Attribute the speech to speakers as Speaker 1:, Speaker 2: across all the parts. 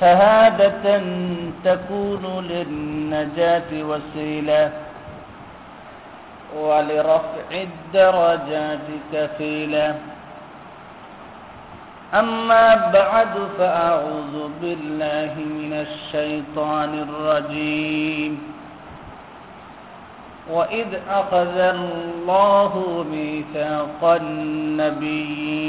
Speaker 1: شهادة تكون للنجاة وسيلة ولرفع الدرجات كفيلة. أما بعد فأعوذ بالله من الشيطان الرجيم. وإذ أخذ الله ميثاق النبيين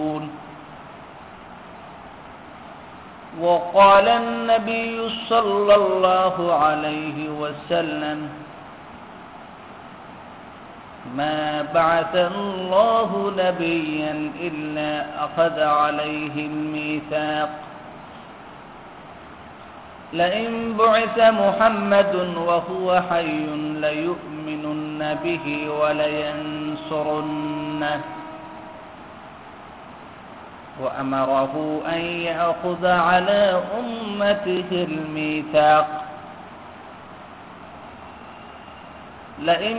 Speaker 1: وقال النبي صلى الله عليه وسلم ما بعث الله نبيا إلا أخذ عليه الميثاق. لئن بعث محمد وهو حي ليؤمنن به ولينصرنه. وأمره أن يأخذ على أمته الميثاق. لئن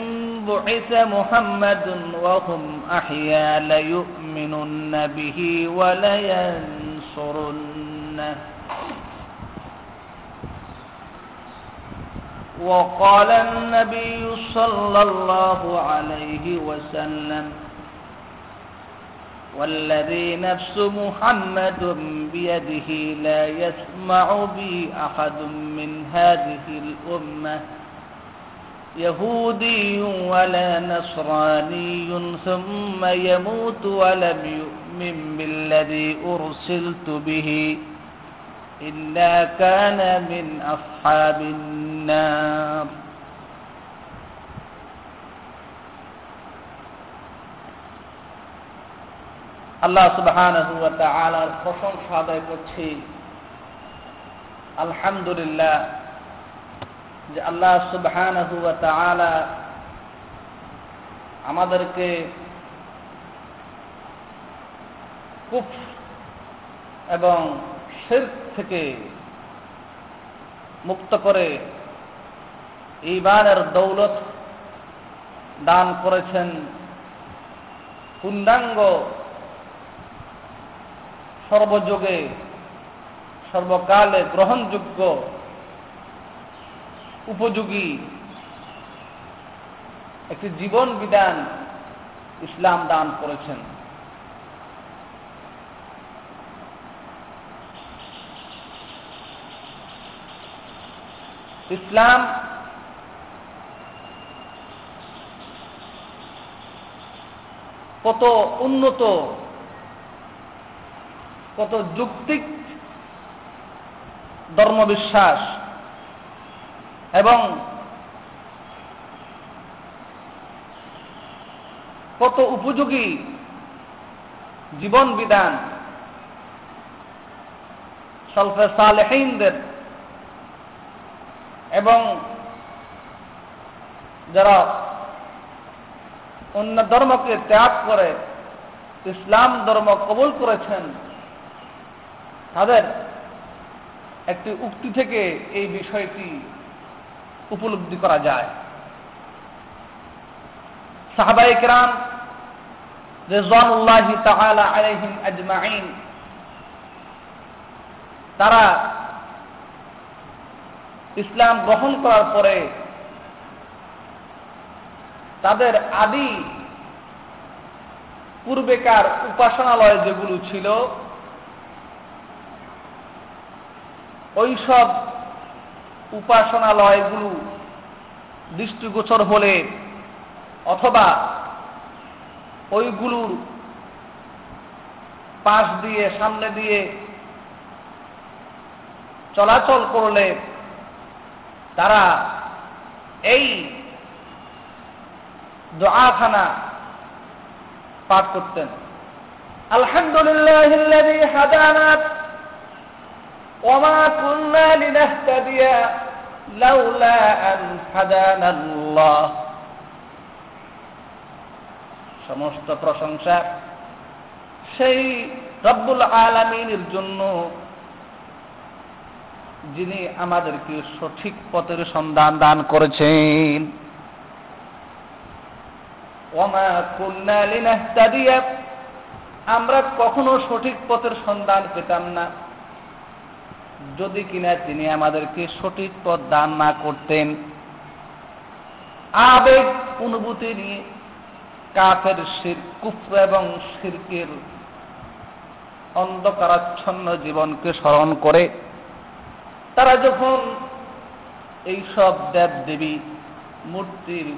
Speaker 1: بعث محمد وهم أحيا ليؤمنن به ولينصرنه. وقال النبي صلى الله عليه وسلم والذي نفس محمد بيده لا يسمع بي أحد من هذه الأمة. يهودي ولا نصراني ثم يموت ولم يؤمن بالذي أرسلت به إلا كان من أصحاب النار. আল্লাহ তাআলার প্রশংসা আদায় করছি। আলহামদুলিল্লাহ যে আল্লাহ তাআলা আমাদেরকে কুফ এবং শিরক থেকে মুক্ত করে ইমানের দৌলত দান করেছেন। পূর্ণাঙ্গ সর্বযুগে সর্বকালে গ্রহণযোগ্য উপযোগী একটি জীবন বিধান ইসলাম দান করেছেন। ইসলাম কত উন্নত কত যুক্তিক ধর্মবিশ্বাস এবং কত উপযোগী জীবন বিধান সলফে সালেহীনদের এবং যারা অন্য ধর্মকে ত্যাগ করে, ইসলাম ধর্ম কবুল করেছেন তাদের একটি উক্তি থেকে এই বিষয়টি উপলব্ধি করা যায়। সাহাবাই কেরাম রেজানুল্লাহ তাআলা আলাইহিম আজমাইন তারা ইসলাম গ্রহণ করার পরে তাদের আদি পূর্বেকার উপাসনালয় যেগুলো ছিল ওইসব উপাসনালয়গুলো দৃষ্টিগোচর হলে অথবা ওইগুলোর পাশ দিয়ে, সামনে দিয়ে চলাচল করলে তারা এই দোয়াখানা পাঠ করতেন। আলহামদুলিল্লাহ وما كنا لنهتدي لولا أن هدانا الله সমস্ত প্রশংসা সেই রব্বুল আলমিনের জন্য যিনি আমাদেরকে সঠিক পথের সন্ধান দান করেছেন ওমা কুন্নালিনাহতাদিয়া আমরা কখনো সঠিক পথের সন্ধান পেতাম না যদি কিনা তিনি আমাদেরকে সঠিক পথ দান না করতেন। আবেগ অনুভূতি নিয়ে কাফের শির, কুফর এবং শিরকের অন্ধকারাচ্ছন্ন জীবনকে স্মরণ করে তারা যখন এই সব দেব দেবী মূর্তির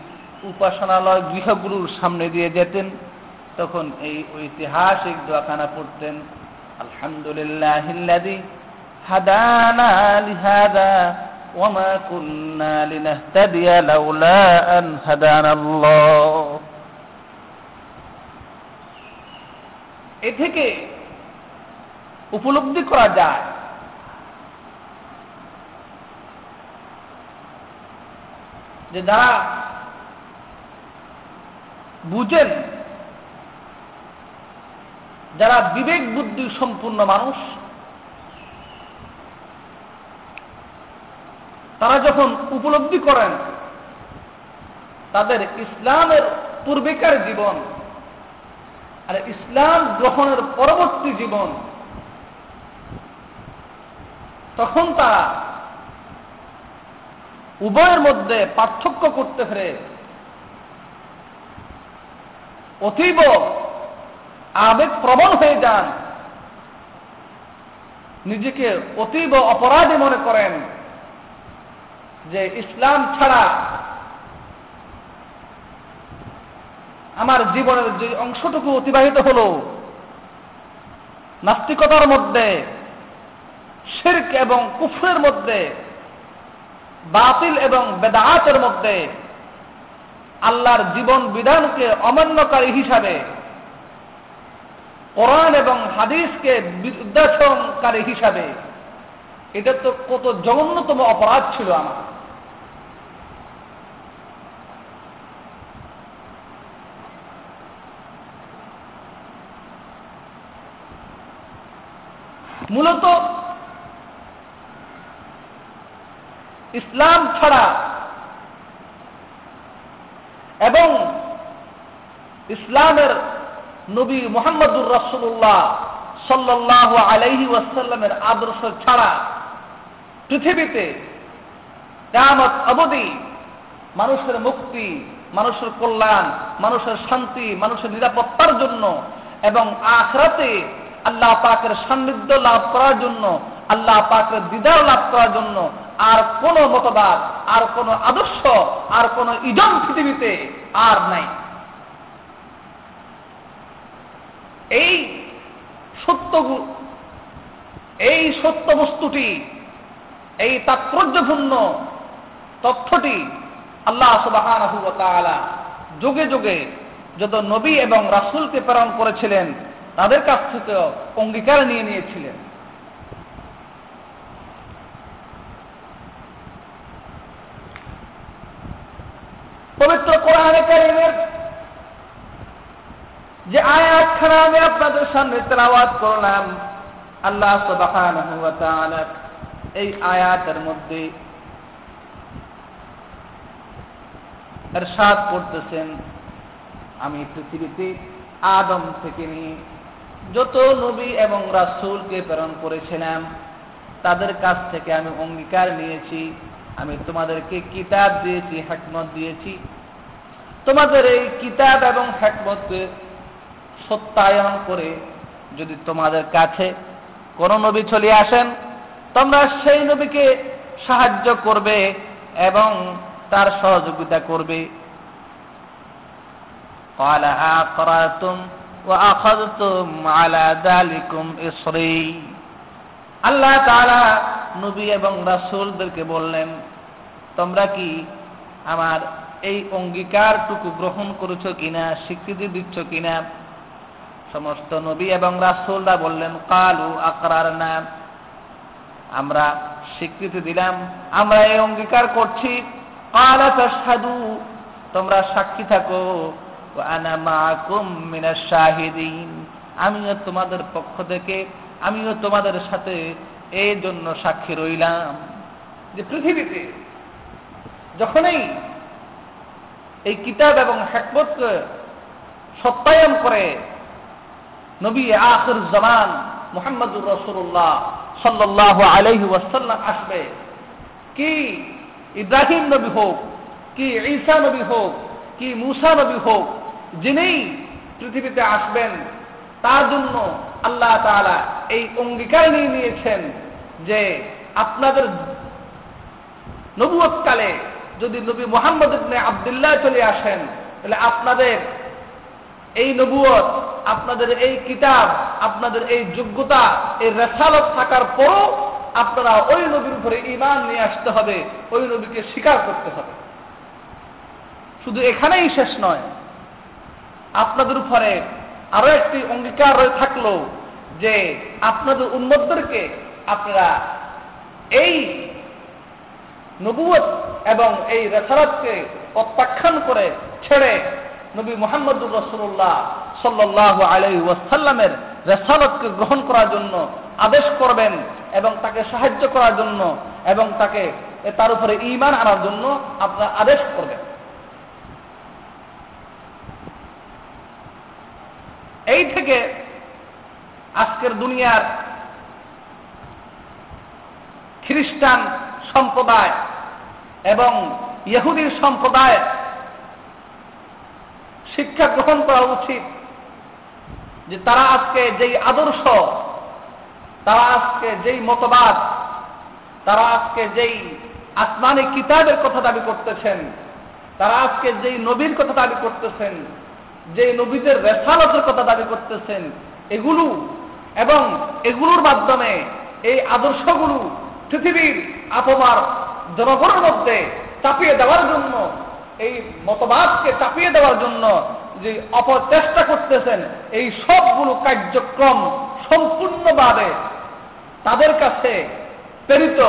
Speaker 1: উপাসনালয় গৃহগুরুর সামনে দিয়ে যেতেন, তখন এই ঐতিহাসিক দোয়াখানা পড়তেন আলহামদুলিল্লাহ হাদানা লিহাদা ওমা কুন্না লিনাহতাদিয়া লাউলা আন হাদানা আল্লাহ এ থেকে উপলব্ধি করা যায় যে যারা বুঝেন, যারা বিবেক বুদ্ধি সম্পূর্ণ মানুষ তারা যখন উপলব্ধি করেন, তাদের ইসলামের পূর্বেকার জীবন আর ইসলাম গ্রহণের পরবর্তী জীবন, তখন তারা উভয়ের মধ্যে পার্থক্য করতে ফেরে অতীব আবেগ প্রবণ হয়ে যান, নিজেকে অতীব অপরাধী মনে করেন। যে ইসলাম ছাড়া আমার জীবনের যে অংশটুকু অতিবাহিত হল নাস্তিকতার মধ্যে, শির্ক এবং কুফরের মধ্যে, বাতিল এবং বেদাতের মধ্যে আল্লাহর জীবন বিধানকে অমান্যকারী হিসাবে, কোরআন এবং হাদিসকে বিদ্যাসনকারী হিসাবে, এটা তো কত জঘন্যতম অপরাধ ছিল আমার। মূলত ইসলাম ছাড়া এবং ইসলামের নবী মোহাম্মদুর রসুল্লাহ সাল্লাহ আলাইহি ওয়াসাল্লামের আদর্শ ছাড়া পৃথিবীতে কেমত অবধি মানুষের মুক্তি, মানুষের কল্যাণ, মানুষের শান্তি, মানুষের নিরাপত্তার জন্য এবং আখরাতে আল্লাহ পাকের সান্নিধ্য লাভ করার জন্য, আল্লাহ পাকের দিদার লাভ করার জন্য আর কোন মতবাদ, আর কোন আদর্শ, আর কোন ইজম পৃথিবীতে আর নাই। এই সত্য এই সত্য বস্তুটি, এই তাৎপর্যপূর্ণ তথ্যটি আল্লাহ সুবাহ যুগে যুগে যত নবী এবং রাসুলকে প্রেরণ করেছিলেন তাদের কাছ থেকে অঙ্গীকার নিয়ে নিয়েছিলেন। পবিত্র কোরআনে কারিমের যে আয়াতখানা আমি আপনাদের সামনে তেলাওয়াত করলাম, আল্লাহ সবাহান এই আয়াতের মধ্যে এর এরশাদ করতেছেন আমি পৃথিবীতে আদম থেকে নিয়ে যত নবী এবং রাসূলকে প্রেরণ করেছিলাম তাদের কাছ থেকে আমি অঙ্গীকার নিয়েছি আমি তোমাদেরকে কিতাব দিয়েছি হ্যাকমত দিয়েছি তোমাদের এই কিতাব এবং হ্যাকমতকে সত্যায়ন করে যদি তোমাদের কাছে কোন নবী চলে আসেন তোমরা সেই নবীকে সাহায্য করবে এবং তার সহযোগিতা করবে قال أقرأتم وأخذتم على ذلكم إصري আল্লাহ তাআলা নবী এবং রাসূলদেরকে বললেন তোমরা কি আমার এই অঙ্গীকারটুকু গ্রহণ করেছো কিনা স্বীকৃতি দিচ্ছ কিনা সমস্ত নবী এবং রাসূলরা বললেন কালু আকরার নাম আমরা স্বীকৃতি দিলাম আমরা এই অঙ্গীকার করছি কালা তাশহাদু তোমরা সাক্ষী থাকো আমিও তোমাদের পক্ষ থেকে, আমিও তোমাদের সাথে এই জন্য সাক্ষী রইলাম। যে পৃথিবীতে যখনই এই কিতাব এবং হ্যাকমতকে সত্যায়ন করে নবী আখর জামান মোহাম্মদুর রসুল্লাহ সাল্লাহ আলহি ওয়াসাল্লাম আসবে, কি ইব্রাহিম নবী হোক, কি ঈসা নবী হোক, কি মুসা নবী হোক যিনি পৃথিবীতে আসবেন, তার জন্য আল্লাহ তাআলা এই অঙ্গীকার নিয়ে নিয়েছেন যে আপনাদের নবুয়তকালে যদি নবী মোহাম্মদ ইবনে আবদুল্লাহ চলে আসেন, তাহলে আপনাদের এই নবুয়ত, আপনাদের এই কিতাব, আপনাদের এই যোগ্যতা, এই রেসালত থাকার পরও আপনারা ওই নবীর উপরে ইমান নিয়ে আসতে হবে, ওই নবীকে স্বীকার করতে হবে। শুধু এখানেই শেষ নয় আপনাদের উপরে আরও একটি অঙ্গীকার রয়ে থাকল যে আপনাদের উন্মতদেরকে আপনারা এই নবুয়ত এবং এই রেসারতকে প্রত্যাখ্যান করে ছেড়ে নবী মোহাম্মদুর রসুল্লাহ সাল্লাহ আলাই ওয়াসাল্লামের রেসালতকে গ্রহণ করার জন্য আদেশ করবেন এবং তাকে সাহায্য করার জন্য এবং তাকে তার উপরে ইমান আনার জন্য আপনারা আদেশ করবেন এই থেকে আজকের দুনিয়ার খ্রিস্টান সম্প্রদায় এবং ইহুদির সম্প্রদায় শিক্ষা গ্রহণ করা উচিত যে তারা আজকে যেই আদর্শ, তারা আজকে যেই মতবাদ, তারা আজকে যেই আসমানি কিতাবের কথা দাবি করতেছেন, তারা আজকে যেই নবীর কথা দাবি করতেছেন যে নবীদের রেসালতের কথা দাবি করতেছেন, এগুলো এবং এগুলোর মাধ্যমে এই আদর্শগুলো পৃথিবীর আপমার জনগণের মধ্যে চাপিয়ে দেওয়ার জন্য, এই মতবাদকে চাপিয়ে দেওয়ার জন্য যে অপচেষ্টা করতেছেন, এই সবগুলো কার্যক্রম সম্পূর্ণভাবে তাদের কাছে প্রেরিত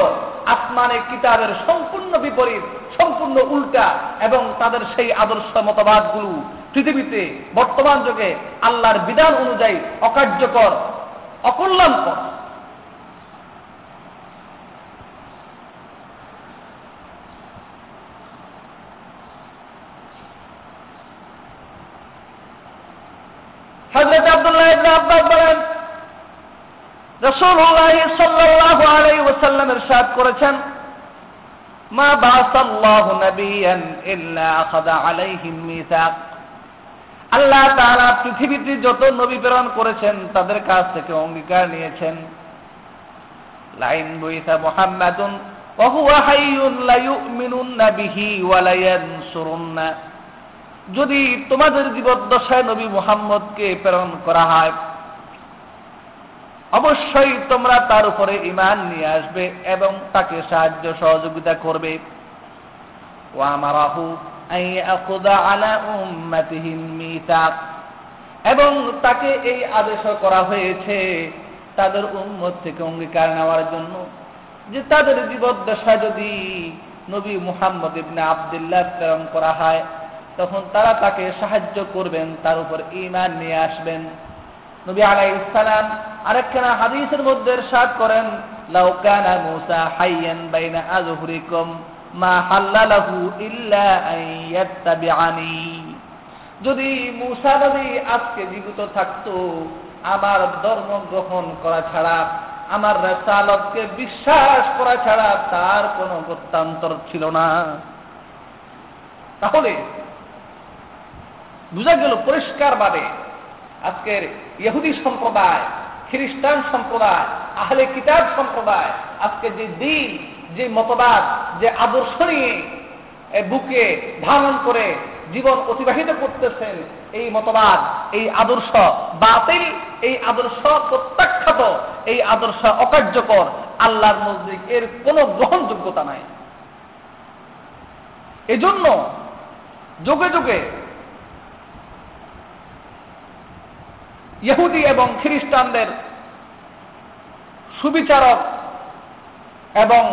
Speaker 1: আসমানে কিতাবের সম্পূর্ণ বিপরীত, সম্পূর্ণ উল্টা এবং তাদের সেই আদর্শ মতবাদগুলো পৃথিবীতে বর্তমান যুগে আল্লাহর বিধান অনুযায়ী অকার্যকর, অকল্যাণকর। হজরত আব্দুল্লাহ আব্বাস বলেন, রাসূলুল্লাহ সাল্লাল্লাহু আলাইহি ওয়াসাল্লাম করেছেন, মা বাসাল্লাহু নাবিয়ান ইল্লা আলাইহিম মিসাক। আল্লাহ তাআলা পৃথিবীতে যত নবী প্রেরণ করেছেন, তাদের কাছ থেকে অঙ্গীকার নিয়েছেন। লাইন বইসা মুহাম্মাদুন যদি তোমাদের জীবদ্দশায় নবী মুহাম্মদকে প্রেরণ করা হয়, অবশ্যই তোমরা তার উপরে ইমান নিয়ে আসবে এবং তাকে সাহায্য সহযোগিতা করবে। ও আমারাহু এবং তাকে এই আদেশ করা হয়েছে তাদের উন্মত থেকে অঙ্গীকার নেওয়ার জন্য যে তাদের জীবদ্দশায় যদি নবী মুহাম্মদ ইবনে আবদুল্লাহ প্রেরণ করা হয়, তখন তারা তাকে সাহায্য করবেন, তার উপর ইমান নিয়ে আসবেন। নবী আলাই ইসলাম আরেকখানা হাদিসের মধ্যে সাদ করেন লাউকানা মুসা হাইয়ান বাইনা আজহুরিকুম মা হাল্লালাহু ইল্লা আইয়াত্তাবিআনি যদি মুসা নবী আজকে জীবিত থাকতো, আমার ধর্ম গ্রহণ করা ছাড়া, আমার রেসালতকে বিশ্বাস করা ছাড়া তার কোনো প্রত্যান্তর ছিল না। তাহলে বুঝা গেল পরিষ্কারভাবে আজকের ইহুদি সম্প্রদায়, খ্রিস্টান সম্প্রদায়, আহলে কিতাব সম্প্রদায় আজকে যে দিন যে মতবাদ, যে আদর্শ নিয়ে বুকে ধারণ করে জীবন অতিবাহিত করতেছেন, এই মতবাদ, এই আদর্শ বাতিল, এই আদর্শ প্রত্যাখ্যাত, এই আদর্শ অকার্যকর, আল্লাহর মসজিদ এর কোনো গ্রহণযোগ্যতা নাই। এজন্য যুগে যুগে ইহুদি এবং খ্রিস্টানদের সুবিচারক এবং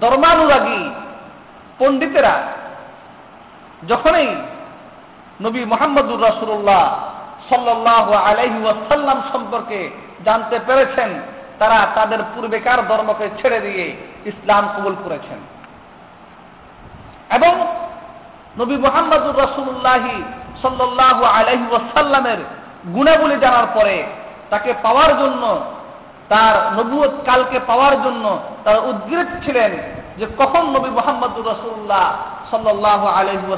Speaker 1: ধর্মানুরাগী পণ্ডিতেরা যখনই নবী মোহাম্মদুর রসুল্লাহ সাল্লাহ আলহি সম্পর্কে জানতে পেরেছেন, তারা তাদের পূর্বেকার ধর্মকে ছেড়ে দিয়ে ইসলাম কবুল করেছেন। এবং নবী মোহাম্মদুর রসুল্লাহি সাল্লাহ আলহি ওয়াসাল্লামের গুণাবলী জানার পরে তাকে পাওয়ার জন্য, তার নবুয়ত কালকে পাওয়ার জন্য তারা উদ্গ্রীব ছিলেন যে কখন নবী মোহাম্মদুর রসুল্লাহ সাল্লাহ আলহি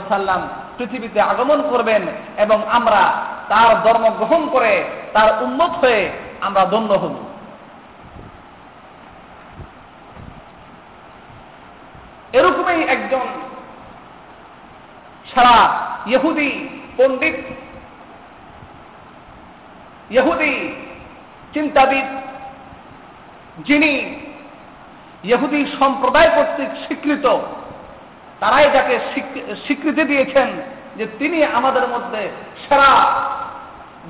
Speaker 1: পৃথিবীতে আগমন করবেন এবং আমরা তার ধর্ম গ্রহণ করে তার উন্নত হয়ে আমরা দণ্ড হব। এরকমই একজন সারা ইহুদি পণ্ডিত, ইহুদি চিন্তাবিদ, যিনি ইহুদি সম্প্রদায় কর্তৃক স্বীকৃত। তারাই যাকে স্বীকৃতি দিয়েছেন যে তিনি আমাদের মধ্যে সেরা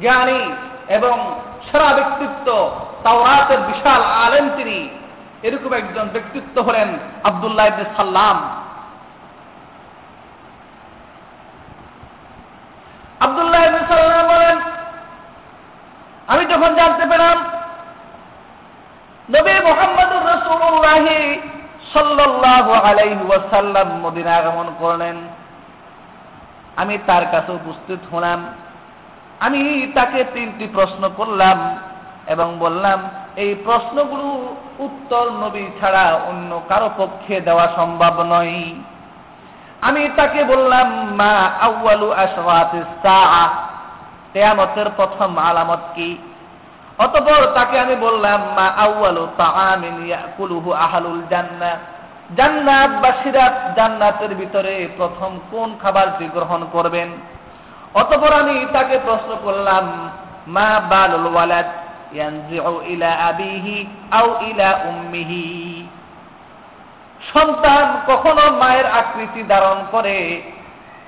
Speaker 1: জ্ঞানী এবং সেরা ব্যক্তিত্ব। তাওরাতের বিশাল আলেন তিনি। এরকম একজন ব্যক্তিত্ব হলেন আবদুল্লাহ ইবনে সাল্লাম। আবদুল্লাহ ইবনে সাল্লাম বলেন, আমি যখন জানতে পেলাম নবী মোহাম্মদুর রসুল্লাহ মদিনা আগমন করলেন। আমি তার কাছে উপস্থিত হলাম। আমি তাকে তিনটি প্রশ্ন করলাম এবং বললাম, এই প্রশ্নগুলো উত্তর নবী ছাড়া অন্য কারও পক্ষে দেওয়া সম্ভব নয়। আমি তাকে বললাম, মা আশরাতিস সাআ কেয়ামতের প্রথম আলামত কি? অতপর তাকে আমি বললাম, মা আউয়ালু তাআমিন ইয়াকুলুহু আহলুল জান্নাহ জান্নাতের ভিতরে প্রথম কোন খাবারটি গ্রহণ করবেন? অতপর আমি তাকে প্রশ্ন করলাম, মা বালুল ওয়ালাদ ইয়ানজিউ ইলা আবিহি আও ইলা উম্মিহি? সন্তান কখনো মায়ের আকৃতি ধারণ করে,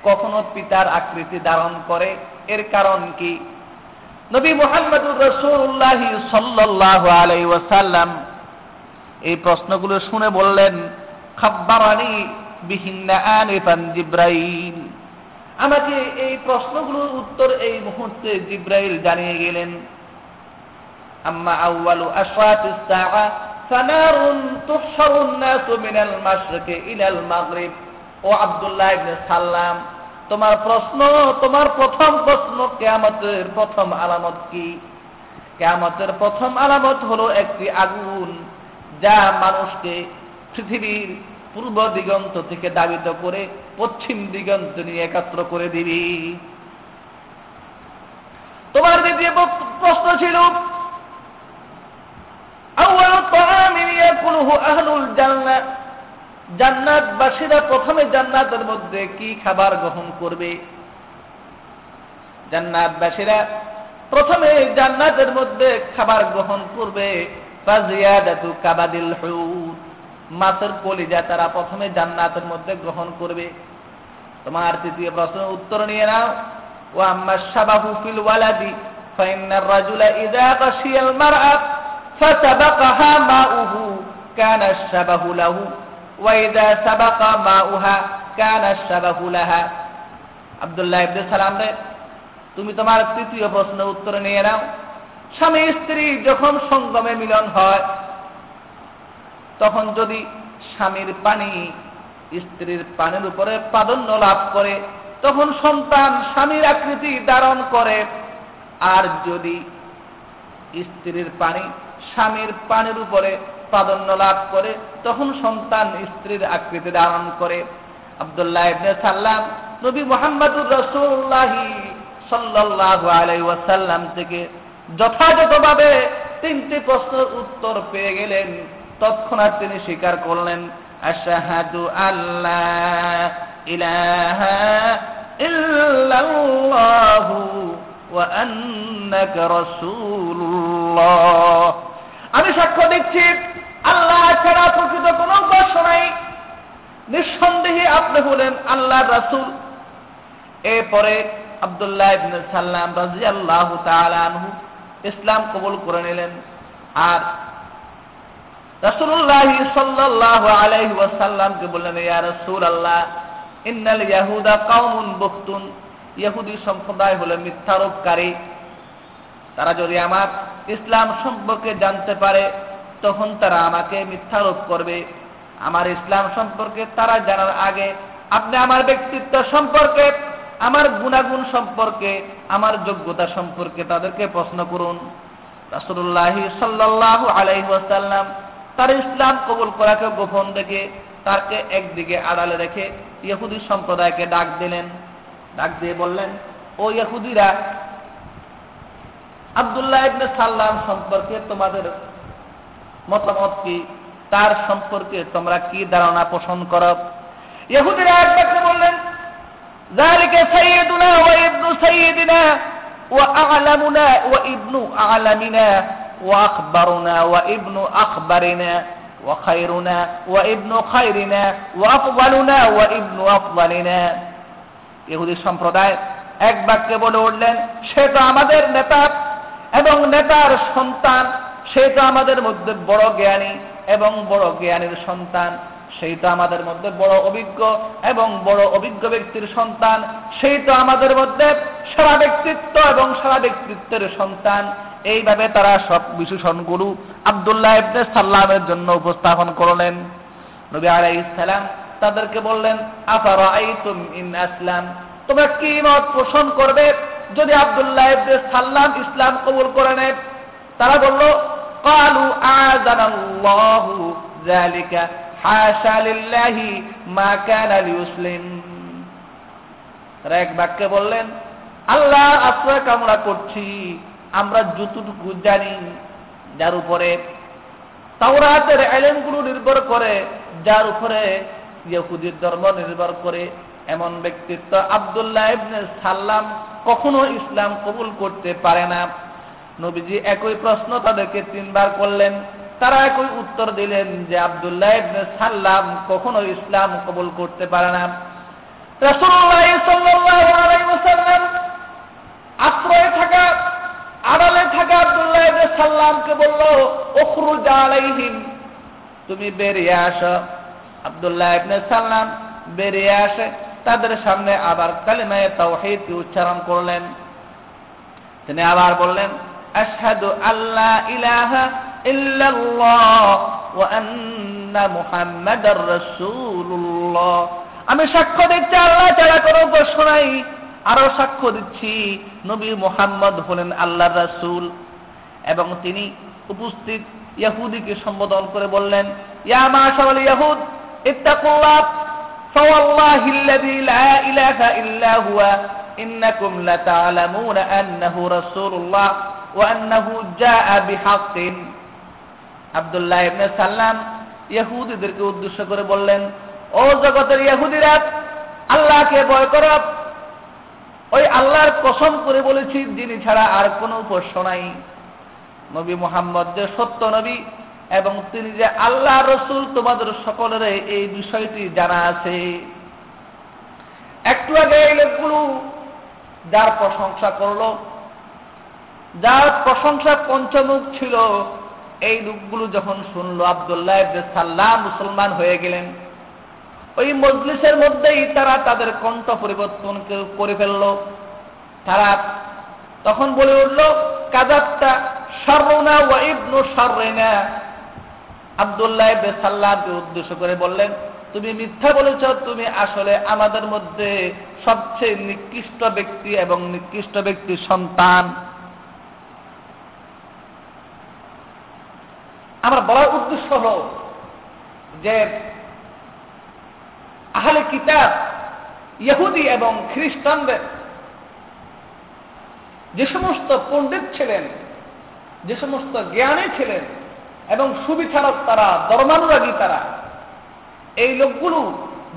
Speaker 1: কখনো পিতার আকৃতি ধারণ করে। এর কারণ কি? নবী মোহাম্মদুর রসুল্লাহ সাল্লাহ আলাই ওয়াসাল্লাম এই প্রশ্নগুলো শুনে বললেন, খাব্বারানি বিহিন্না আনিফান জিব্রাইল। আমাকে এই প্রশ্নগুলোর উত্তর এই মুহূর্তে জিব্রাইল জানিয়ে গেলেন, আম্মা আউয়ালু আশরাতিস সাআ ফানারুন তুহশারুন নাসু মিনাল মাশরিকি ইলাল মাগরিব। ও আব্দুল্লাহ ইবনে সাল্লাম তোমার প্রশ্ন, তোমার প্রথম প্রশ্ন কেয়ামতের প্রথম আলামত কি? কেয়ামতের প্রথম আলামত হলো একটি আগুন যা মানুষকে পৃথিবীর পূর্ব দিগন্ত থেকে দাবিত করে পশ্চিম দিগন্ত নিয়ে একাত্র করে দিবি। তোমার দ্বিতীয় প্রশ্ন ছিল জান্নাতবাসীরা প্রথমে জান্নাতের মধ্যে কি খাবার গ্রহণ করবে? জান্নাতবাসীরা প্রথমে জান্নাতের মধ্যে খাবার গ্রহণ করবে। কাবাদিল মাছের কলিজা তারা প্রথমে জান্নাতের মধ্যে গ্রহণ করবে। তোমার তৃতীয় প্রশ্ন, উত্তর নিয়ে নাও। ও আম্মা সাবাহু ফিল ওয়ালাদি ফাইনার রাজুলা ইদা কাশিয়াল মারআত ফাসাবাকাহা মাউহু, কানা সাবাহু লাহু। ওয়াইদা সাবাকা মা উহা কানা সাবাহু লাহা। আবদুল্লাহ ইবনে সালাম রে, তুমি তোমার তৃতীয় প্রশ্ন উত্তর নিয়ে নাও। স্বামী স্ত্রী যখন সঙ্গমে মিলন হয়, তখন যদি স্বামীর পানি স্ত্রীর পানের উপরে প্রাধান্য লাভ করে, তখন সন্তান স্বামীর আকৃতি ধারণ করে। আর যদি স্ত্রীর পানি স্বামীর পানির উপরে প্রাধান্য লাভ করে, তখন সন্তান স্ত্রীর আকৃতি ধারণ করে। আবদুল্লাহ ইবনে সাল্লাম নবী মোহাম্মদুর রসুল্লাহি সাল্লাল্লাহু আলাইহি ওয়াসাল্লাম থেকে যথাযথভাবে তিনটি প্রশ্নের উত্তর পেয়ে গেলেন। তৎক্ষণাৎ তিনি স্বীকার করলেন, আশাহাদু আল্লাহ ইলাহা আমি সাক্ষ্য দিচ্ছি আল্লাহ ছাড়া প্রকৃত কোন উপাস্য নাই। নিঃসন্দেহে আপনি হলেন আল্লাহ রাসূল। এরপরে আব্দুল্লাহ ইবনে সাল্লাম রাদিয়াল্লাহু তাআলা আনহু ইসলাম কবুল করে নিলেন। আর রাসূলুল্লাহ সাল্লাল্লাহু আলাইহি ওয়াসাল্লামকে বললেন, ইয়া রাসূলুল্লাহ, ইন্নাল ইয়াহুদা কাউমুন বুখতুন। ইহুদি সম্প্রদায় হলো মিথ্যারোপকারী তারা যদি আমার ইসলাম সম্পর্কে জানতে পারে তখন তারা আমাকে মিথ্যারোপ করবে। আমার ইসলাম সম্পর্কে তারা জানার আগে আপনি আমার ব্যক্তিত্ব সম্পর্কে, আমার গুণাগুণ সম্পর্কে, আমার যোগ্যতা সম্পর্কে তাদেরকে প্রশ্ন করুন। রাসুল্লাহ সাল্লাহ আলাইসাল্লাম তার ইসলাম কবুল করাকে গোপন রেখে তাকে একদিকে আড়ালে রেখে ইহুদি সম্প্রদায়কে ডাক দিলেন। ডাক দিয়ে বললেন, ও ইহুদিরা, আবদুল্লাহ ইবনে সাল্লাম সম্পর্কে তোমাদের মতামত কি তার সম্পর্কে তোমরা কি ধারণা পোষণ করো ইহুদিরা একবারকে বললেন ذلك سيدنا وابن سيدنا وأعلمنا وابن أعلمنا وأخبرنا وابن أخبرنا وخيرنا وابن خيرنا وأفضلنا وابن أفضلنا ইহুদি সম্প্রদায় এক বাক্যে বলে উঠলেন সে তো আমাদের নেতা এবং নেতার সন্তান সে তো আমাদের মধ্যে বড় জ্ঞানী এবং বড় জ্ঞানীর সন্তান, সেই তো আমাদের মধ্যে বড় অভিজ্ঞ এবং বড় অভিজ্ঞ ব্যক্তির সন্তান, সেই তো আমাদের মধ্যে সারা ব্যক্তিত্ব এবং সারা ব্যক্তিত্বের সন্তান। এইভাবে তারা সব বিশেষণগুলো আবদুল্লাহ ইবনে সাল্লামের জন্য উপস্থাপন করলেন। নবী সালাম তাদেরকে বললেন আফারা আইতুম ইন আসলাম? তোমরা কি মত পোষণ করবে যদি আবদুল্লাহ ইবনে সাল্লাম ইসলাম কবুল করে নেয়? তারা বলল قالوا آذنا الله ذلك حاشا لله ما كان ليسلم তারা এক বাক্যে বললেন আল্লাহ আশ্রয় কামনা করছি আমরা যতটুকু জানি যার উপরে তাওরাতের এলেমগুলো নির্ভর করে যার উপরে ইহুদির ধর্ম নির্ভর করে এমন ব্যক্তিত্ব আবদুল্লাহ ইবনে সাল্লাম কখনো ইসলাম কবুল করতে পারে না নবীজি একই প্রশ্ন তাদেরকে তিনবার করলেন। তারা একই উত্তর দিলেন যে আবদুল্লাহ ইবনে সাল্লাম কখনো ইসলাম কবুল করতে পারে না। রাসূলুল্লাহ সাল্লাল্লাহু আলাইহি ওয়াসাল্লাম আশ্রয়ে থাকা, আড়ালে থাকা আবদুল্লাহ ইবনে সাল্লামকে বলল, উখরুজ আলাইহিম, তুমি বেরিয়ে আসো। আব্দুল্লাহ ইবনে সাল্লাম বেরিয়ে আসে, তাদের সামনে আবার কালিমায়ে তাওহীদ উচ্চারণ করলেন। তিনি আবার বললেন আশহাদু আল্লাহ ইলাহা ইল্লাল্লাহ ওয়া আন্না মুহাম্মাদার রাসূলুল্লাহ আমি সাক্ষ্য দিচ্ছি আল্লাহ ছাড়া কোনো উপাস্য নাই আরো সাক্ষ্য দিচ্ছি নবী মুহাম্মদ হলেন আল্লাহর রাসূল এবং তিনি উপস্থিত ইয়াহুদিকে সম্বোধন করে বললেন ইয়া মাশারাল ইয়াহুদ ইত্তাকুল্লাহ فوالله الذي لا إله إلا هو إنكم لتعلمون أنه رسول ওয়ান্নাহু জাআ বিহাক্কিন। আব্দুল্লাহ ইবনে সাল্লাম ইহুদিদেরকে উদ্দেশ্য করে বললেন, ও জগতের ইহুদিরা, আল্লাহকে ভয় কর। ওই আল্লাহর কসম করে বলেছি, যিনি ছাড়া আর কোনো উপাস্য নাই। নবী মোহাম্মদ যে সত্য নবী এবং তিনি যে আল্লাহ রসুল, তোমাদের সকলের এই বিষয়টি জানা আছে। একটু আগে এই লোকগুলো যার প্রশংসা করল যার প্রশংসা পঞ্চমুখ ছিল, এই লোকগুলো যখন শুনলো, আবদুল্লাহ সাল্লাহ মুসলমান হয়ে গেলেন। ওই মজলিসের মধ্যেই তারা তাদের কণ্ঠ পরিবর্তন করে ফেলল। তারা তখন বলে উঠল কাজাবটা সর্বনা ওয়াইবনু সর্রেনা আবদুল্লাহ সাল্লাহকে উদ্দেশ্য করে বললেন, তুমি মিথ্যা বলেছ, তুমি আসলে আমাদের মধ্যে সবচেয়ে নিকৃষ্ট ব্যক্তি এবং নিকৃষ্ট ব্যক্তির সন্তান। আমার বলার উদ্দেশ্য হল যে আহলে কিতাব ইহুদি এবং খ্রিস্টানদের যে সমস্ত পণ্ডিত ছিলেন, যে সমস্ত জ্ঞানী ছিলেন এবং সুবিচারক তারা, ধর্মানুরাগী তারা, এই লোকগুলো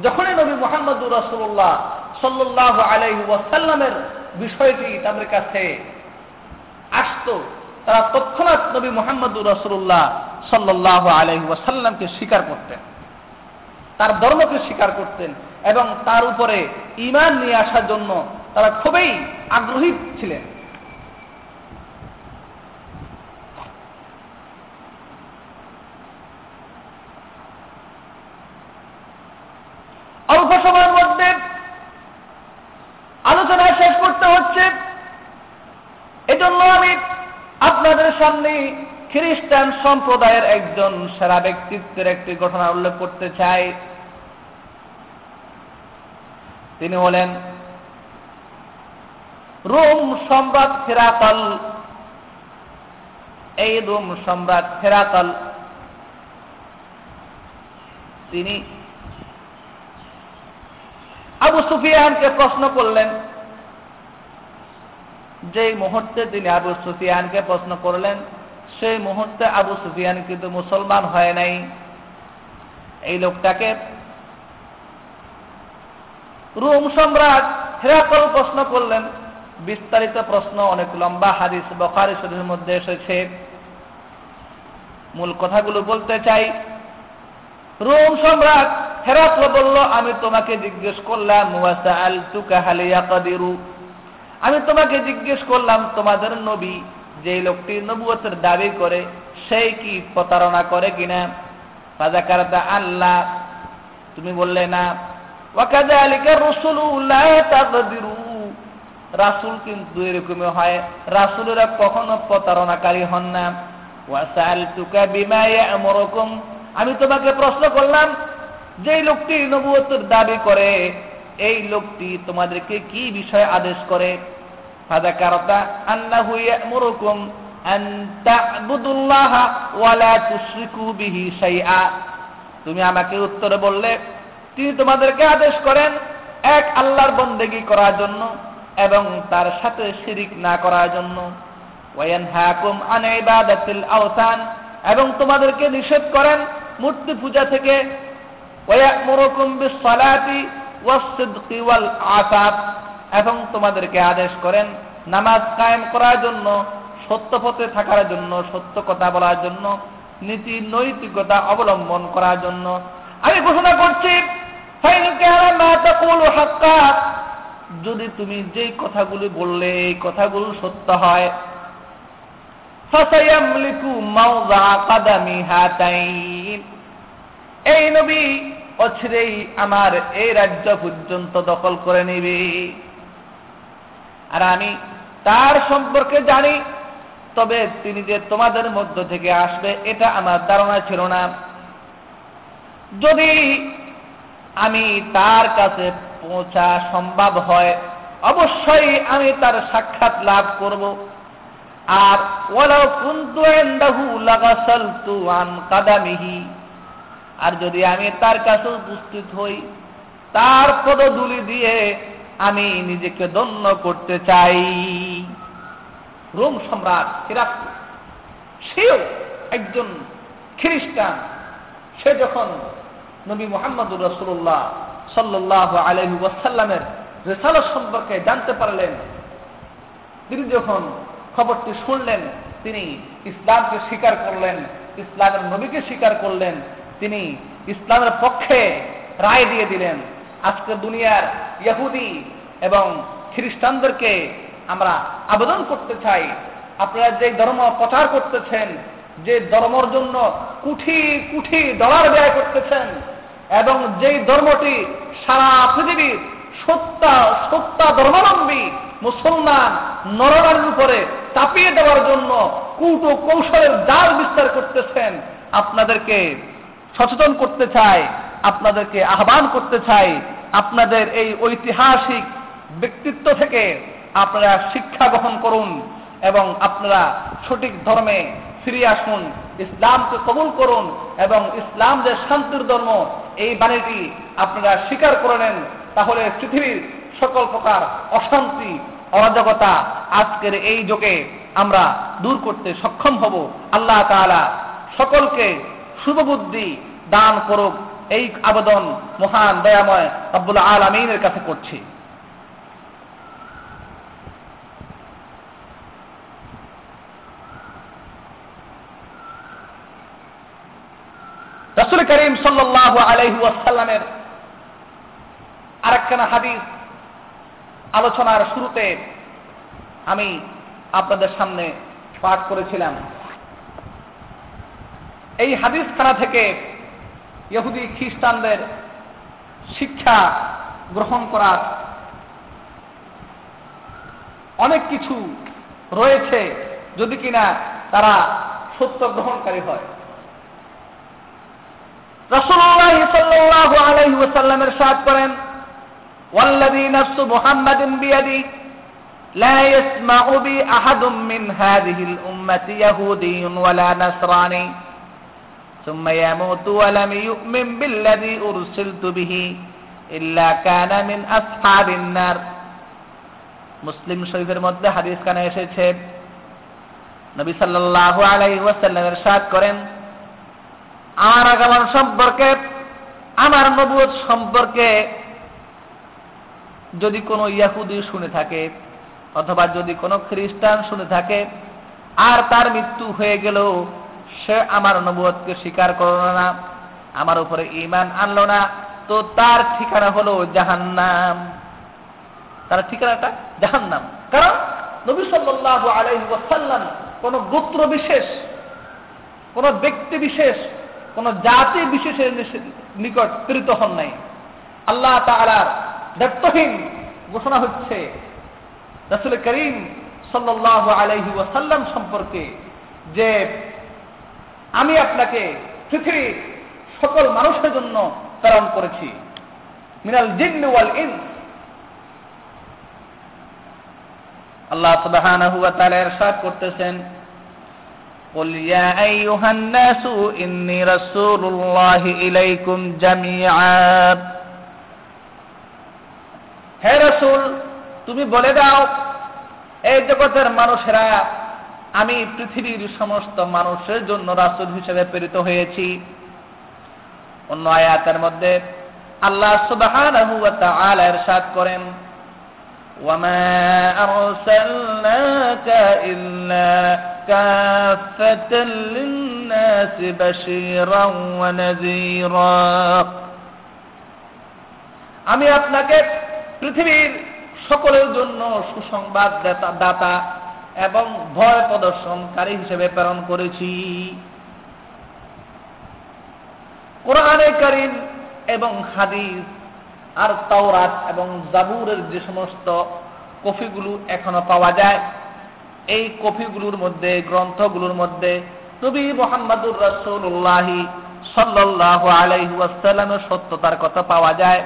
Speaker 1: যখনই নবী মোহাম্মদুর রসুল্লাহ সাল্লাহ আলাই ওয়াসাল্লামের বিষয়টি তাদের কাছে আসত, তারা তৎক্ষণাৎ নবী মোহাম্মদুর রসুল্লাহ সাল্লাহ আলাই ওয়াসাল্লামকে স্বীকার করতেন। তার ধর্মকে স্বীকার করতেন এবং তার উপরে ইমান নিয়ে আসার জন্য তারা খুবই আগ্রহী ছিলেন। অল্প সময়ের মধ্যে আলোচনা শেষ করতে হচ্ছে। এজন্য আমি আপনাদের সামনে খ্রিস্টান সম্প্রদায়ের একজন সেরা ব্যক্তিত্বের একটি ঘটনা উল্লেখ করতে চাই। তিনি হলেন রোম সম্রাট ফেরাতল এই রোম সম্রাট ফেরাতল তিনি আবু সুফিয়ানকে প্রশ্ন করলেন। যে মুহূর্তে তিনি আবু সুফিয়ানকে প্রশ্ন করলেন সেই মুহূর্তে আবু সুফিয়ান কিন্তু মুসলমান হয় নাই। এই লোকটাকে রোম সম্রাট হেরাকল প্রশ্ন করলেন। বিস্তারিত প্রশ্ন অনেক লম্বা, হাদিস বখারি শরীরের মধ্যে এসেছে। মূল কথাগুলো বলতে চাই। রোম সম্রাট হেরাকল বলল, আমি তোমাকে জিজ্ঞেস করলাম আমি তোমাকে জিজ্ঞেস করলাম, তোমাদের নবী যে লোকটি নবুয়তের দাবি করে সেই কি প্রতারণা করে কিনা? ফাজাকারতা আল্লাহ, তুমি বললে না। রাসুল কিন্তু এরকমই হয়। রাসুলেরা কখনো প্রতারণাকারী হন না। ওয়াসাল তুকা বিমায় এমরকম আমি তোমাকে প্রশ্ন করলাম যে লোকটি নবুয়তের দাবি করে, এই লোকটি তোমাদেরকে কি বিষয়ে আদেশ করে? ফাদাকারতা আন্নাহু ইয়ামুরুকুম আন তা'বুদুল্লাহ ওয়া লা তুশরিকু বিহি শাইআ। তুমি আমাকে উত্তরে বললে, তিনি তোমাদেরকে আদেশ করেন এক আল্লাহর বন্দেগী করার জন্য এবং তার সাথে শিরিক না করার জন্য। ওয়ানহাকুম আন ইবাদাতিল আওতান, এবং তোমাদেরকে নিষেধ করেন মূর্তি পূজা থেকে। ওয়ায়ামুরুকুম বিস-সালাতি ওয়াস-সিদকি ওয়াল আসাব। এবং তোমাদেরকে আদেশ করেন, নামাজ কায়েম করার জন্য, সত্য পথে থাকার জন্য, সত্য কথা বলার জন্য, নীতি নৈতিকতা অবলম্বন করার জন্য। আমি ঘোষণা করছি যদি তুমি যেই কথাগুলি বললে, এই কথাগুলো সত্য হয়। এই নবী অছিরেই আমার এই রাজ্য পর্যন্ত দখল করে নিবে। আর আমি তার সম্পর্কে জানি। তবে তিনি যে তোমাদের মধ্য থেকে আসবে, এটা আমার ধারণা ছিল না। যদি আমি তার কাছে পৌঁছা সম্ভব হয়, অবশ্যই আমি তার সাক্ষাৎ লাভ করব। আর ওয়ালাউ কুনতু লাগাসালতু আন কাদামিহি। আর যদি আমি তার কাছে উপস্থিত হই, তার পদধূলি দিয়ে আমি নিজেকে ধন্য করতে চাই। রোম সম্রাট হিরাক সেও একজন খ্রিস্টান। সে যখন নবী মোহাম্মদুর রসুল্লাহ সাল্লাহ আলহি ওয়াসাল্লামের রেসালত সম্পর্কে জানতে পারলেন, তিনি যখন খবরটি শুনলেন, তিনি ইসলামকে স্বীকার করলেন, ইসলামের নবীকে স্বীকার করলেন, তিনি ইসলামের পক্ষে রায় দিয়ে দিলেন। আজকে দুনিয়ার ইহুদি এবং খ্রিস্টানদেরকে আমরা আবেদন করতে চাই। আপনারা যে ধর্ম প্রচার করতেছেন, যে ধর্মর জন্য কুঠি কুঠি ডলার ব্যয় করতেছেন এবং যেই ধর্মটি সারা পৃথিবীর সত্তা সত্তা ধর্মাবলম্বী মুসলমান নরনারীর উপরে চাপিয়ে দেওয়ার জন্য কূট ও কৌশলের জাল বিস্তার করতেছেন, আপনাদেরকে সচেতন করতে চাই। আপনাদেরকে আহ্বান করতে চাই, আপনাদের এই ঐতিহাসিক ব্যক্তিত্ব থেকে আপনারা শিক্ষা গ্রহণ করুন এবং আপনারা সঠিক ধর্মে ফিরে আসুন, ইসলামকে কবুল করুন এবং ইসলাম যে শান্তির ধর্ম, এই বাণীটি আপনারা স্বীকার করে নেন, তাহলে পৃথিবীর সকল প্রকার অশান্তি, অরাজকতা আজকের এই যুগে আমরা দূর করতে সক্ষম হব। আল্লাহ তাআলা সকলকে শুভবুদ্ধি দান করুক। এই আবেদন মহান, দয়াময় আব্বুল আলমিনের কাছে করছি। রসুল করিম সাল্লাহ আলহু আসাল্লামের আরেকখানা হাদিস আলোচনার শুরুতে আমি আপনাদের সামনে পাঠ করেছিলাম। এই হাদিসখানা থেকে ইহুদি খ্রিস্টানদের শিক্ষা গ্রহণ করার অনেক কিছু রয়েছে যদি কিনা তারা সত্য গ্রহণকারী হয় রসুল্লাহ সাল্লাহ আলাইহি ওয়াসাল্লামের সাথ করেন والذي نفس محمد بيدي لا يسمع بي أحد من هذه الأمة يهودي ولا نصراني ثم يموت ولم يؤمن بالذي أرسلت به إلا كان من أصحاب النار মুসলিম শরীফের মধ্যে হাদিস কানে এসেছে নবী সাল্লাল্লাহু আলাইহি ওয়াসাল্লামের সাথ করেন আমার আগমন সম্পর্কে আমার নবুয়ত সম্পর্কে যদি কোনো ইয়াহুদি শুনে থাকে অথবা যদি কোনো খ্রিস্টান শুনে থাকে আর তার মৃত্যু হয়ে গেল সে আমার নবুয়তকে স্বীকার করল না, আমার উপরে ইমান আনলো না, তো তার ঠিকানা হলো জাহান্নাম। তার ঠিকানাটা জাহান্নাম। কারণ নবী সাল্লাহ আলাইহি ওয়াসাল্লাম কোন গোত্র বিশেষ, কোন ব্যক্তি বিশেষ, কোন জাতি বিশেষের নিকট প্রেরিত হন নাই। আল্লাহ তালার দায়িত্বহীন ঘোষণা হচ্ছে, রসুল করিম সাল্লাহ আলাইহি ওয়াসাল্লাম সম্পর্কে যে আমি আপনাকে পৃথিবীর সকল মানুষের জন্য প্রেরণ করেছি মিনাল জিন্ন ওয়াল ইনস আল্লাহ সুবহানাহু ওয়া তাআলা ইরশাদ করতেছেন قل يا أيها الناس إني رسول الله إليكم جميعا হে রসুল তুমি বলে দাও এই জগতের মানুষেরা আমি পৃথিবীর সমস্ত মানুষের জন্য রাসুল হিসেবে প্রেরিত হয়েছি অন্য আয়াতের মধ্যে আল্লাহ সুবহানাহু ওয়া তাআলা ইরশাদ করেন وما أرسلناك إلا كافة للناس بشيرا ونذيرا আমি আপনাকে পৃথিবীর সকলের জন্য সুসংবাদ দাতা এবং ভয় প্রদর্শনকারী হিসেবে প্রেরণ করেছি। কোরআনে করিম এবং হাদিস আর তাওরাত এবং জাবুরের যে সমস্ত কফিগুলো এখনও পাওয়া যায়, এই কফিগুলোর মধ্যে, গ্রন্থগুলোর মধ্যে নবী মোহাম্মদুর রসুল্লাহি সাল্লাহ আলাইহি ওয়াসাল্লামের সত্যতার কথা পাওয়া যায়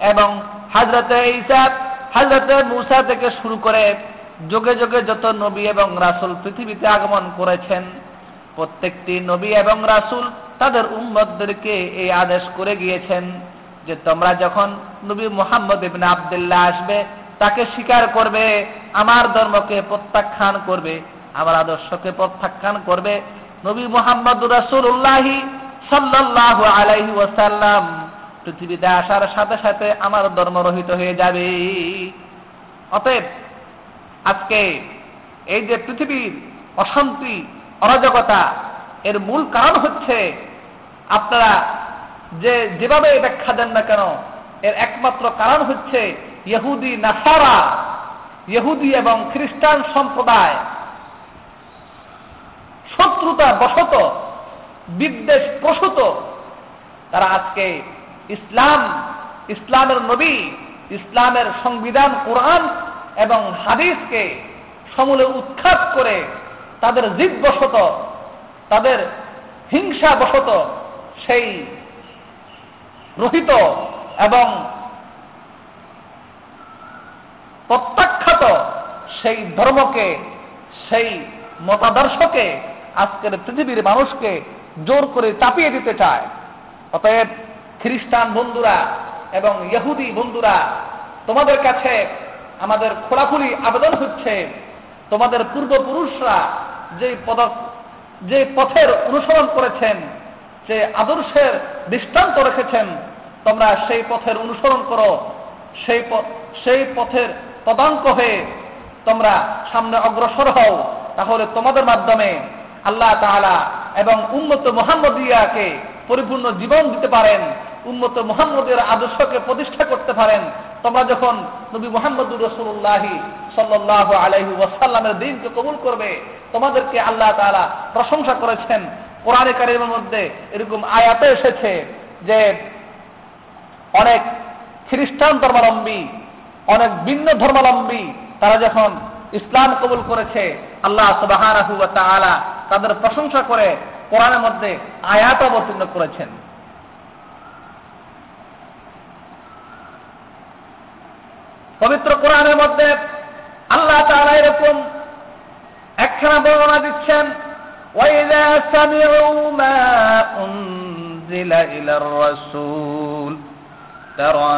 Speaker 1: এবং হাজরতে ইসাদ হাজরতে মুসা থেকে শুরু করে যোগে যোগে যত নবী এবং রাসুল পৃথিবীতে আগমন করেছেন, প্রত্যেকটি নবী এবং রাসুল তাদের উম্মদদেরকে এই আদেশ করে গিয়েছেন যে তোমরা যখন নবী মোহাম্মদ ইবনে আবদুল্লাহ আসবে, তাকে স্বীকার করবে, আমার ধর্মকে প্রত্যাখ্যান করবে, আমার আদর্শকে প্রত্যাখ্যান করবে। নবী মোহাম্মদ রাসুল্লাহি সাল্লাহ আলাইহি ওয়াসাল্লাম পৃথিবীতে আসার সাথে সাথে আমার ধর্ম রহিত হয়ে যাবে। অতএব আজকে এই যে পৃথিবীর অশান্তি, অরাজকতা, এর মূল কারণ হচ্ছে আপনারা যে যেভাবে ব্যাখ্যা দেন না কেন, এর একমাত্র কারণ হচ্ছে ইহুদি, নাসারা, ইহুদি এবং খ্রিস্টান সম্প্রদায়। শত্রুতা বশত, বিদ্বেষ প্রসূত, তারা আজকে ইসলাম, ইসলামের নবী, ইসলামের সংবিধান, কোরআন এবং হাদিসকে সমূলে উৎখাত করে তাদের জিদবশত তাদের হিংসা বশত সেই রহিত এবং প্রত্যাখ্যাত সেই ধর্মকে, সেই মতাদর্শকে, আজকের পৃথিবীর মানুষকে জোর করে চাপিয়ে দিতে চায়। অতএব খ্রিস্টান বন্ধুরা এবং ইহুদি বন্ধুরা, তোমাদের কাছে আমাদের খোলাখুলি আবেদন হচ্ছে। তোমাদের পূর্বপুরুষরা যে পদ যে পথের অনুসরণ করেছেন, যে আদর্শের দৃষ্টান্ত রেখেছেন, তোমরা সেই পথের অনুসরণ করো। সেই সেই পথের পদাঙ্ক হয়ে তোমরা সামনে অগ্রসর হও। তাহলে তোমাদের মাধ্যমে আল্লাহ তাআলা এবং উন্নত মোহাম্মদিয়াকে পরিপূর্ণ জীবন দিতে পারেন। উন্নত মোহাম্মদের আদর্শকে প্রতিষ্ঠা করতে পারেন, তোমরা যখন নবী মোহাম্মদুর রসুল্লাহি সাল্লাহ আলহি ওয়াসাল্লামের দিনকে কবুল করবে, তোমাদেরকে আল্লাহ তালা প্রশংসা করেছেন। কোরআনে কারিমের মধ্যে এরকম আয়াতে এসেছে যে, অনেক খ্রিস্টান ধর্মাবলম্বী, অনেক ভিন্ন ধর্মাবলম্বী, তারা যখন ইসলাম কবুল করেছে, আল্লাহ সুবাহ তাদের প্রশংসা করে কোরআনের মধ্যে আয়াত অবতীর্ণ করেছেন। পবিত্র কোরআনের মধ্যে আল্লাহ তাআলা এরকম একখানা বর্ণনা দিচ্ছেন وإذا سمعوا ما أنزل إلى الرسول ترى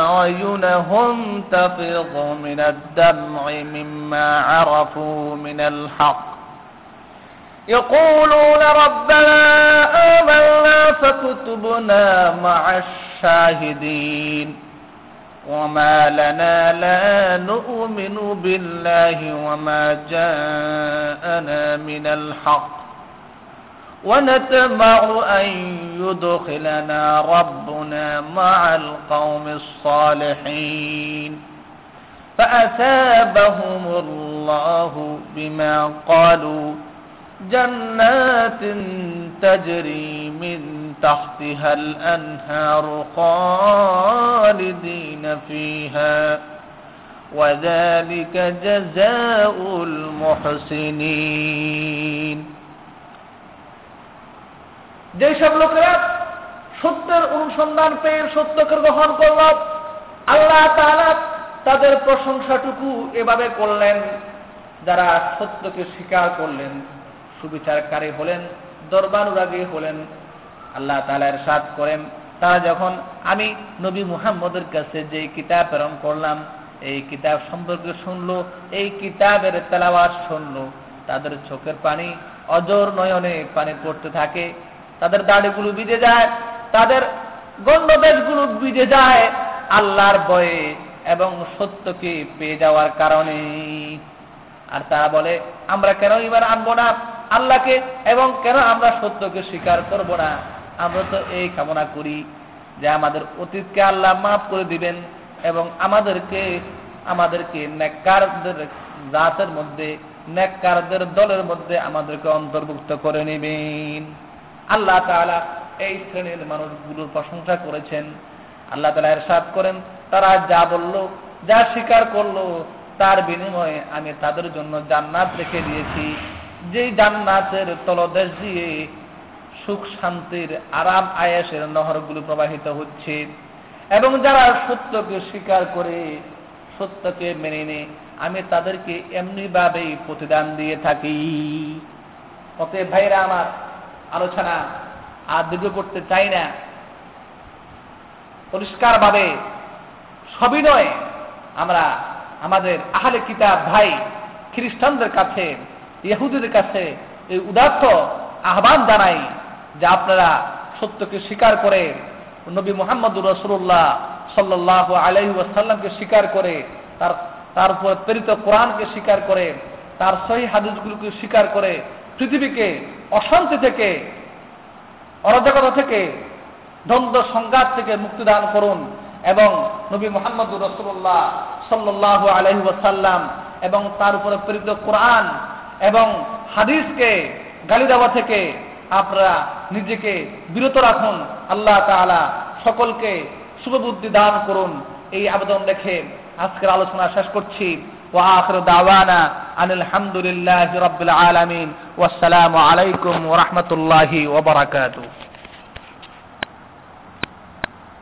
Speaker 1: أعينهم تفيض من الدمع مما عرفوا من الحق يقولون ربنا آمنا فكتبنا مع الشاهدين وما لنا لا نؤمن بالله وما جاءنا من الحق ونتمع أن يدخلنا ربنا مع القوم الصالحين فأثابهم الله بما قالوا جنات تجري من تحتها الأنهار خالدين فيها وذلك جزاء المحسنين যেসব লোকেরা সত্যের অনুসন্ধান পেয়ে সত্যকে গ্রহণ করল আল্লাহ তাআলা তাদের প্রশংসাটুকু এভাবে করলেন যারা সত্যকে স্বীকার করলেন সুবিচারকারী হলেন দরবানুরাগী হলেন আল্লাহ তালার সাদ করেন। তারা যখন আমি নবী মুহাম্মদের কাছে যে কিতাব প্রেরণ করলাম, এই কিতাব সম্পর্কে শুনলো, এই কিতাবের তেলাওয়াত শুনলো, তাদের চোখের পানি অজর নয়নে পানি পড়তে থাকে, তাদের দাড়িগুলো বিজে যায়, তাদের গণ্ডদেশগুলো বিজে যায় আল্লাহর বয়ে এবং সত্যকে পেয়ে যাওয়ার কারণে। আর তারা বলে, আমরা কেন এবার আনব না? আল্লাহকে এবং কেন আমরা সত্যকে স্বীকার করব না? আমরা তো এই কামনা করি যে আমাদের অতীতকে আল্লাহ মাফ করে দিবেন এবং আমাদেরকে আমাদেরকে নেককারদের জাতের মধ্যে, নেককারদের দলের মধ্যে আমাদেরকে অন্তর্ভুক্ত করে নেবেন। আল্লাহ তাআলা এই শ্রেণির মানুষগুলোর প্রশংসা করেছেন। আল্লাহ তাআলা এরশাদ করেন, তারা যা বলল, যা স্বীকার করল, তার বিনিময়ে আমি তাদের জন্য জান্নাত রেখে দিয়েছি। যেই জান্নাতের তলদেশ দিয়ে সুখ শান্তির আরাম আয়াসের নহরগুলো প্রবাহিত হচ্ছে। এবং যারা সত্যকে স্বীকার করে, সত্যকে মেনে নে, আমি তাদেরকে এমনিভাবেই প্রতিদান দিয়ে থাকি। অতএব ভাইরা আমার আলোচনা আর দীর্ঘ করতে চাই না। পরিষ্কারভাবে সবিনয় আমরা আমাদের আহলে কিতাব ভাই খ্রিস্টানদের কাছে, ইহুদিদের কাছে এই উদার্থ আহ্বান জানাই। যে আপনারা সত্যকে স্বীকার করে নবী মোহাম্মদুর রসুল্লাহ সাল্লাহ আলহি ওয়াসাল্লামকে স্বীকার করে, তার তার উপর প্রেরিত কোরআনকে স্বীকার করে, তার সহি হাদিসগুলোকে স্বীকার করে, পৃথিবীকে অশান্তি থেকে, অরাজকতা থেকে, দ্বন্দ্ব সংঘাত থেকে মুক্তিদান করুন এবং নবী মোহাম্মদুর রসুল্লাহ সাল্লাহ আলহি ওয়াসাল্লাম এবং তার উপরে প্রেরিত কোরআন এবং হাদিসকে গালি দেওয়া থেকে আপনারা নিজেকে বিরত রাখুন আল্লাহ তাআলা সকলকে শুভবুদ্ধি দান করুন এই আবেদন রেখে আজকের আলোচনা শেষ করছি وآخر دعوانا أن الحمد لله رب العالمين والسلام عليكم ورحمة الله وبركاته